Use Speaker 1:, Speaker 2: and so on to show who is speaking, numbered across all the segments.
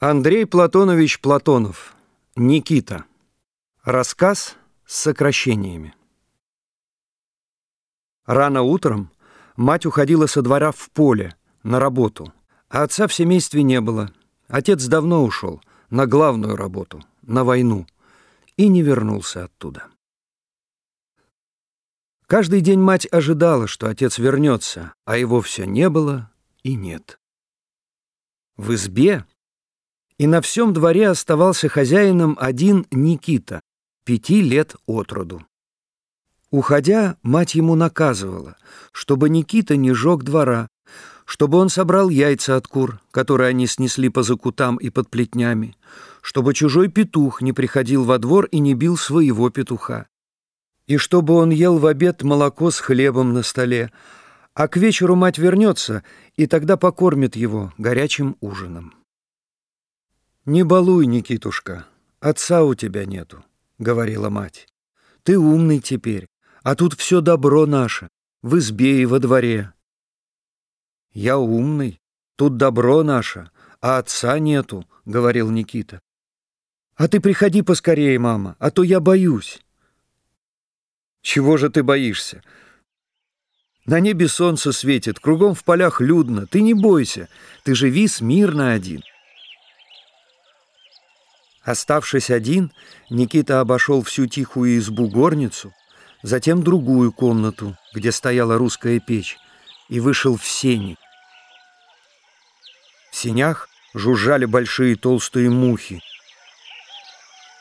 Speaker 1: Андрей Платонович Платонов. Никита. Рассказ с сокращениями. Рано утром мать уходила со двора в поле, на работу. А отца в семействе не было. Отец давно ушел на главную работу, на войну, и не вернулся оттуда. Каждый день мать ожидала, что отец вернется, а его все не было и нет. В избе и на всем дворе оставался хозяином один Никита, пяти лет от роду. Уходя, мать ему наказывала, чтобы Никита не жег двора, чтобы он собрал яйца от кур, которые они снесли по закутам и под плетнями, чтобы чужой петух не приходил во двор и не бил своего петуха, и чтобы он ел в обед молоко с хлебом на столе, а к вечеру мать вернется, и тогда покормит его горячим ужином. «Не балуй, Никитушка, отца у тебя нету», — говорила мать. «Ты умный теперь, а тут все добро наше, в избе и во дворе». «Я умный, тут добро наше, а отца нету», — говорил Никита. «А ты приходи поскорее, мама, а то я боюсь». «Чего же ты боишься?» На небе солнце светит, кругом в полях людно. Ты не бойся, ты живи смирно один. Оставшись один, Никита обошел всю тихую избу-горницу, затем другую комнату, где стояла русская печь, и вышел в сени. В сенях жужжали большие толстые мухи.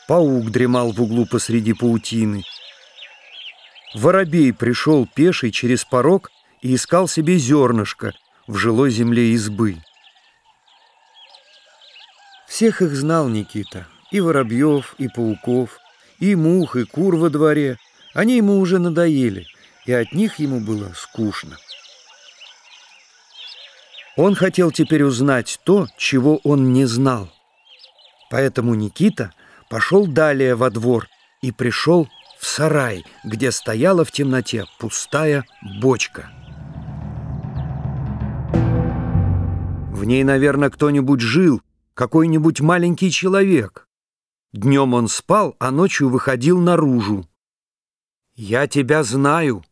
Speaker 1: Паук дремал в углу посреди паутины. Воробей пришел пеший через порог и искал себе зернышко в жилой земле избы. Всех их знал Никита, и воробьев, и пауков, и мух, и кур во дворе. Они ему уже надоели, и от них ему было скучно. Он хотел теперь узнать то, чего он не знал. Поэтому Никита пошел далее во двор и пришел в сарай, где стояла в темноте пустая бочка. В ней, наверное, кто-нибудь жил, какой-нибудь маленький человек. Днем он спал, а ночью выходил наружу. «Я тебя знаю,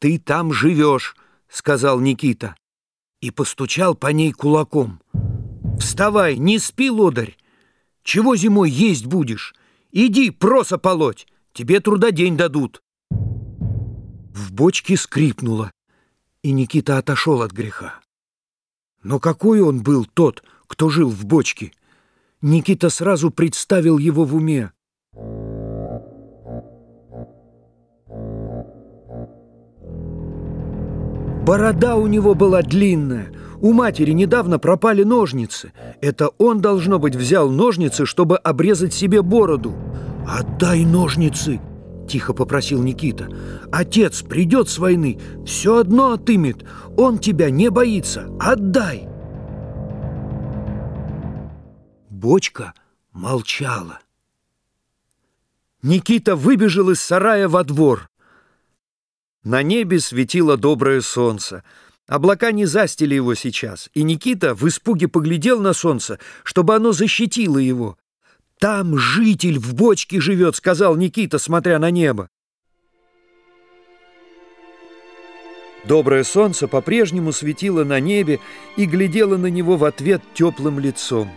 Speaker 1: ты там живешь», — сказал Никита. И постучал по ней кулаком. «Вставай, не спи, лодырь! Чего зимой есть будешь? Иди, проса полоть, тебе трудодень дадут!» В бочке скрипнуло, и Никита отошел от греха. Но какой он был тот, кто жил в бочке — Никита сразу представил его в уме. Борода у него была длинная. У матери недавно пропали ножницы. Это он, должно быть, взял ножницы, чтобы обрезать себе бороду. «Отдай ножницы!» — тихо попросил Никита. «Отец придет с войны, все одно отымет. Он тебя не боится. Отдай!» Бочка молчала. Никита выбежал из сарая во двор. На небе светило доброе солнце. Облака не застили его сейчас, и Никита в испуге поглядел на солнце, чтобы оно защитило его. «Там житель в бочке живет», — сказал Никита, смотря на небо. Доброе солнце по-прежнему светило на небе и глядело на него в ответ теплым лицом.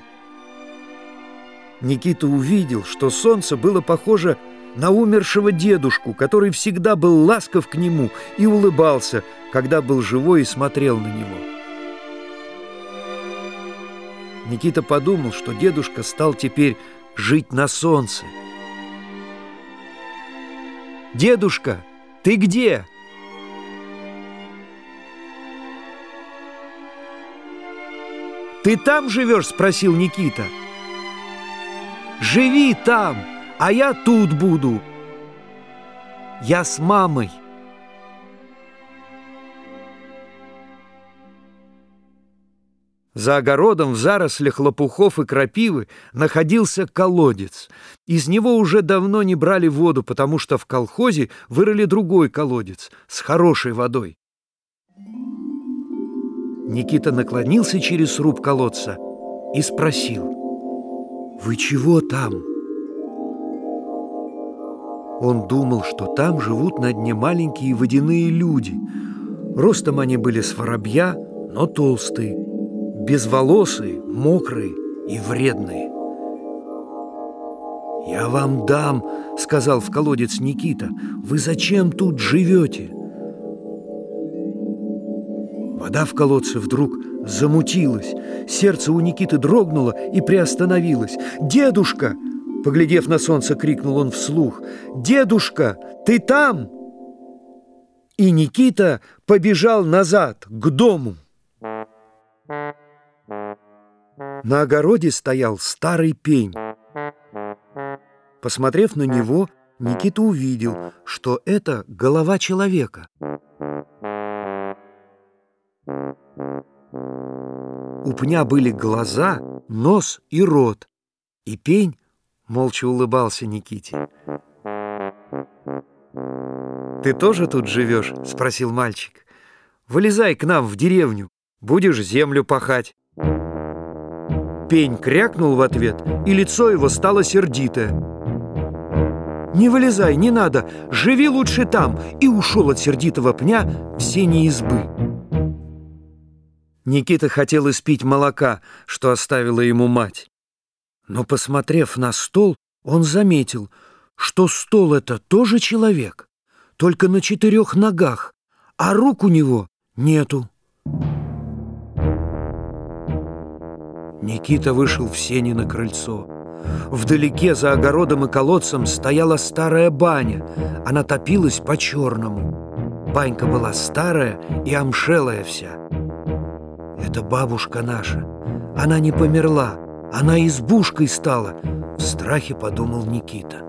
Speaker 1: Никита увидел, что солнце было похоже на умершего дедушку, который всегда был ласков к нему и улыбался, когда был живой и смотрел на него. Никита подумал, что дедушка стал теперь жить на солнце. «Дедушка, ты где?» «Ты там живешь?» — спросил Никита. «Никита». Живи там, а я тут буду. Я с мамой. За огородом в зарослях лопухов и крапивы находился колодец. Из него уже давно не брали воду, потому что в колхозе вырыли другой колодец с хорошей водой. Никита наклонился через сруб колодца и спросил — «Вы чего там?» Он думал, что там живут на дне маленькие водяные люди. Ростом они были с воробья, но толстые, безволосые, мокрые и вредные. «Я вам дам», — сказал в колодец Никита. «Вы зачем тут живете?» Вода в колодце вдруг замутилась. Сердце у Никиты дрогнуло и приостановилось. «Дедушка!» — поглядев на солнце, крикнул он вслух. «Дедушка, ты там?» И Никита побежал назад, к дому. На огороде стоял старый пень. Посмотрев на него, Никита увидел, что это голова человека. У пня были глаза, нос и рот, и пень молча улыбался Никите. «Ты тоже тут живешь?» — спросил мальчик. «Вылезай к нам в деревню, будешь землю пахать». Пень крякнул в ответ, и лицо его стало сердитое. «Не вылезай, не надо, живи лучше там!» И ушел от сердитого пня в сени избы. Никита хотел испить молока, что оставила ему мать. Но, посмотрев на стол, он заметил, что стол это тоже человек, только на четырех ногах, а рук у него нету. Никита вышел в сени на крыльцо. Вдалеке за огородом и колодцем стояла старая баня. Она топилась по-черному. Банька была старая и амшелая вся. Это бабушка наша. Она не померла. Она избушкой стала. В страхе подумал Никита.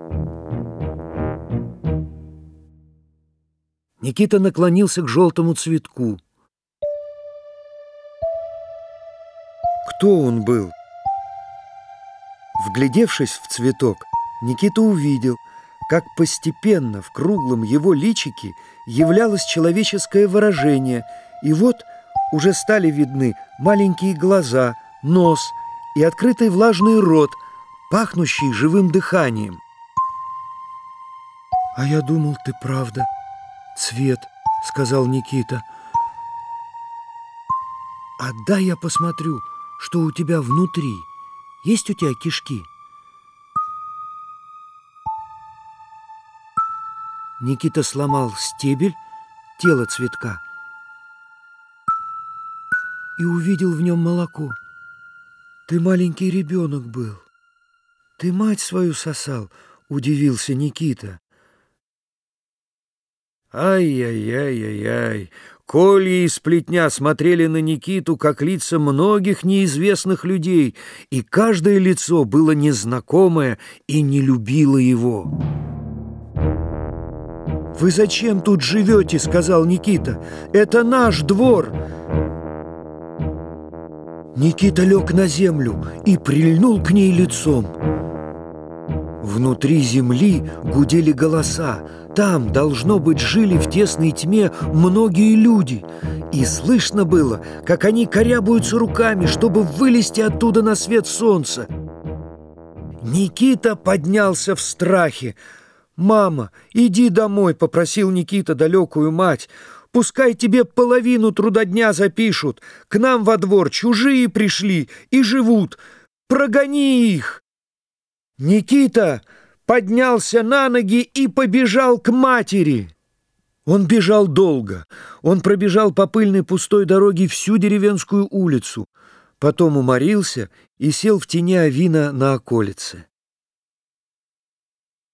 Speaker 1: Никита наклонился к желтому цветку. Кто он был? Вглядевшись в цветок, Никита увидел, как постепенно в круглом его личике являлось человеческое выражение, и вот уже стали видны маленькие глаза, нос и открытый влажный рот, пахнущий живым дыханием. «А я думал, ты правда, цвет», — сказал Никита. «А дай я посмотрю, что у тебя внутри». Есть у тебя кишки?» Никита сломал стебель, тело цветка, и увидел в нем молоко. «Ты маленький ребенок был. Ты мать свою сосал», — удивился Никита. «Ай-яй-яй-яй-яй!» Колья и сплетня смотрели на Никиту, как лица многих неизвестных людей, и каждое лицо было незнакомое и не любило его. «Вы зачем тут живете?» — сказал Никита. «Это наш двор!» Никита лег на землю и прильнул к ней лицом. Внутри земли гудели голоса. Там, должно быть, жили в тесной тьме многие люди. И слышно было, как они корябаются руками, чтобы вылезти оттуда на свет солнца. Никита поднялся в страхе. «Мама, иди домой», — попросил Никита далекую мать. «Пускай тебе половину трудодня запишут. К нам во двор чужие пришли и живут. Прогони их!» Никита поднялся на ноги и побежал к матери. Он бежал долго. Он пробежал по пыльной пустой дороге всю деревенскую улицу. Потом уморился и сел в тени авина на околице.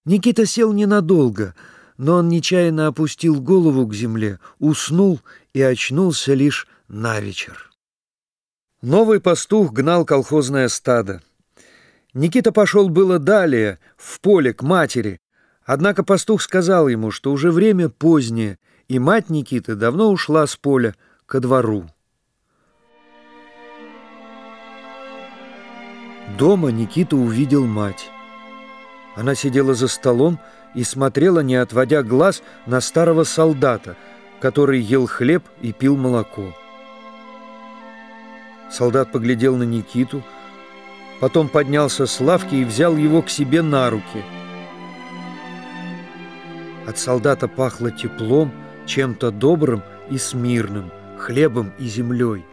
Speaker 1: Никита сел ненадолго, но он нечаянно опустил голову к земле, уснул и очнулся лишь на вечер. Новый пастух гнал колхозное стадо. Никита пошел было далее, в поле, к матери. Однако пастух сказал ему, что уже время позднее, и мать Никиты давно ушла с поля ко двору. Дома Никита увидел мать. Она сидела за столом и смотрела, не отводя глаз, на старого солдата, который ел хлеб и пил молоко. Солдат поглядел на Никиту, Потом поднялся с лавки и взял его к себе на руки. От солдата пахло теплом, чем-то добрым и смирным, хлебом и землей.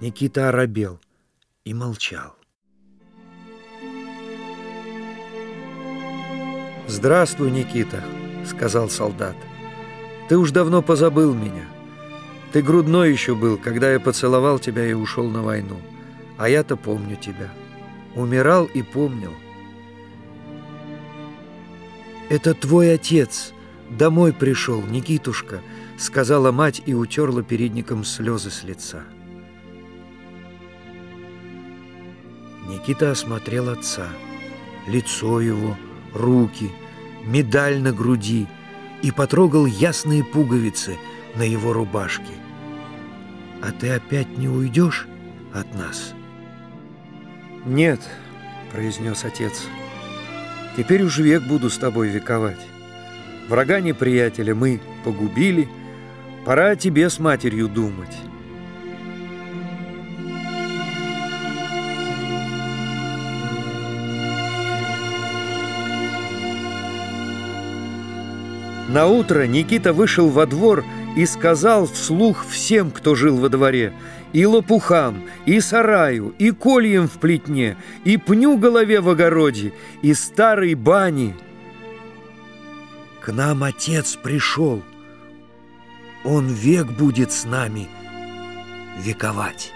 Speaker 1: Никита оробел и молчал. «Здравствуй, Никита», — сказал солдат. «Ты уж давно позабыл меня. Ты грудной еще был, когда я поцеловал тебя и ушел на войну. А я-то помню тебя. Умирал и помнил. «Это твой отец. Домой пришел, Никитушка», — сказала мать и утерла передником слезы с лица. Никита осмотрел отца. Лицо его, руки, медаль на груди и потрогал ясные пуговицы на его рубашке. «А ты опять не уйдешь от нас?» «Нет», — произнес отец, — «теперь уж век буду с тобой вековать. Врага неприятеля мы погубили, пора тебе с матерью думать». На утро Никита вышел во двор и сказал вслух всем, кто жил во дворе, и лопухам, и сараю, и кольям в плетне, и пню голове в огороде, и старой бани. К нам отец пришел, он век будет с нами вековать.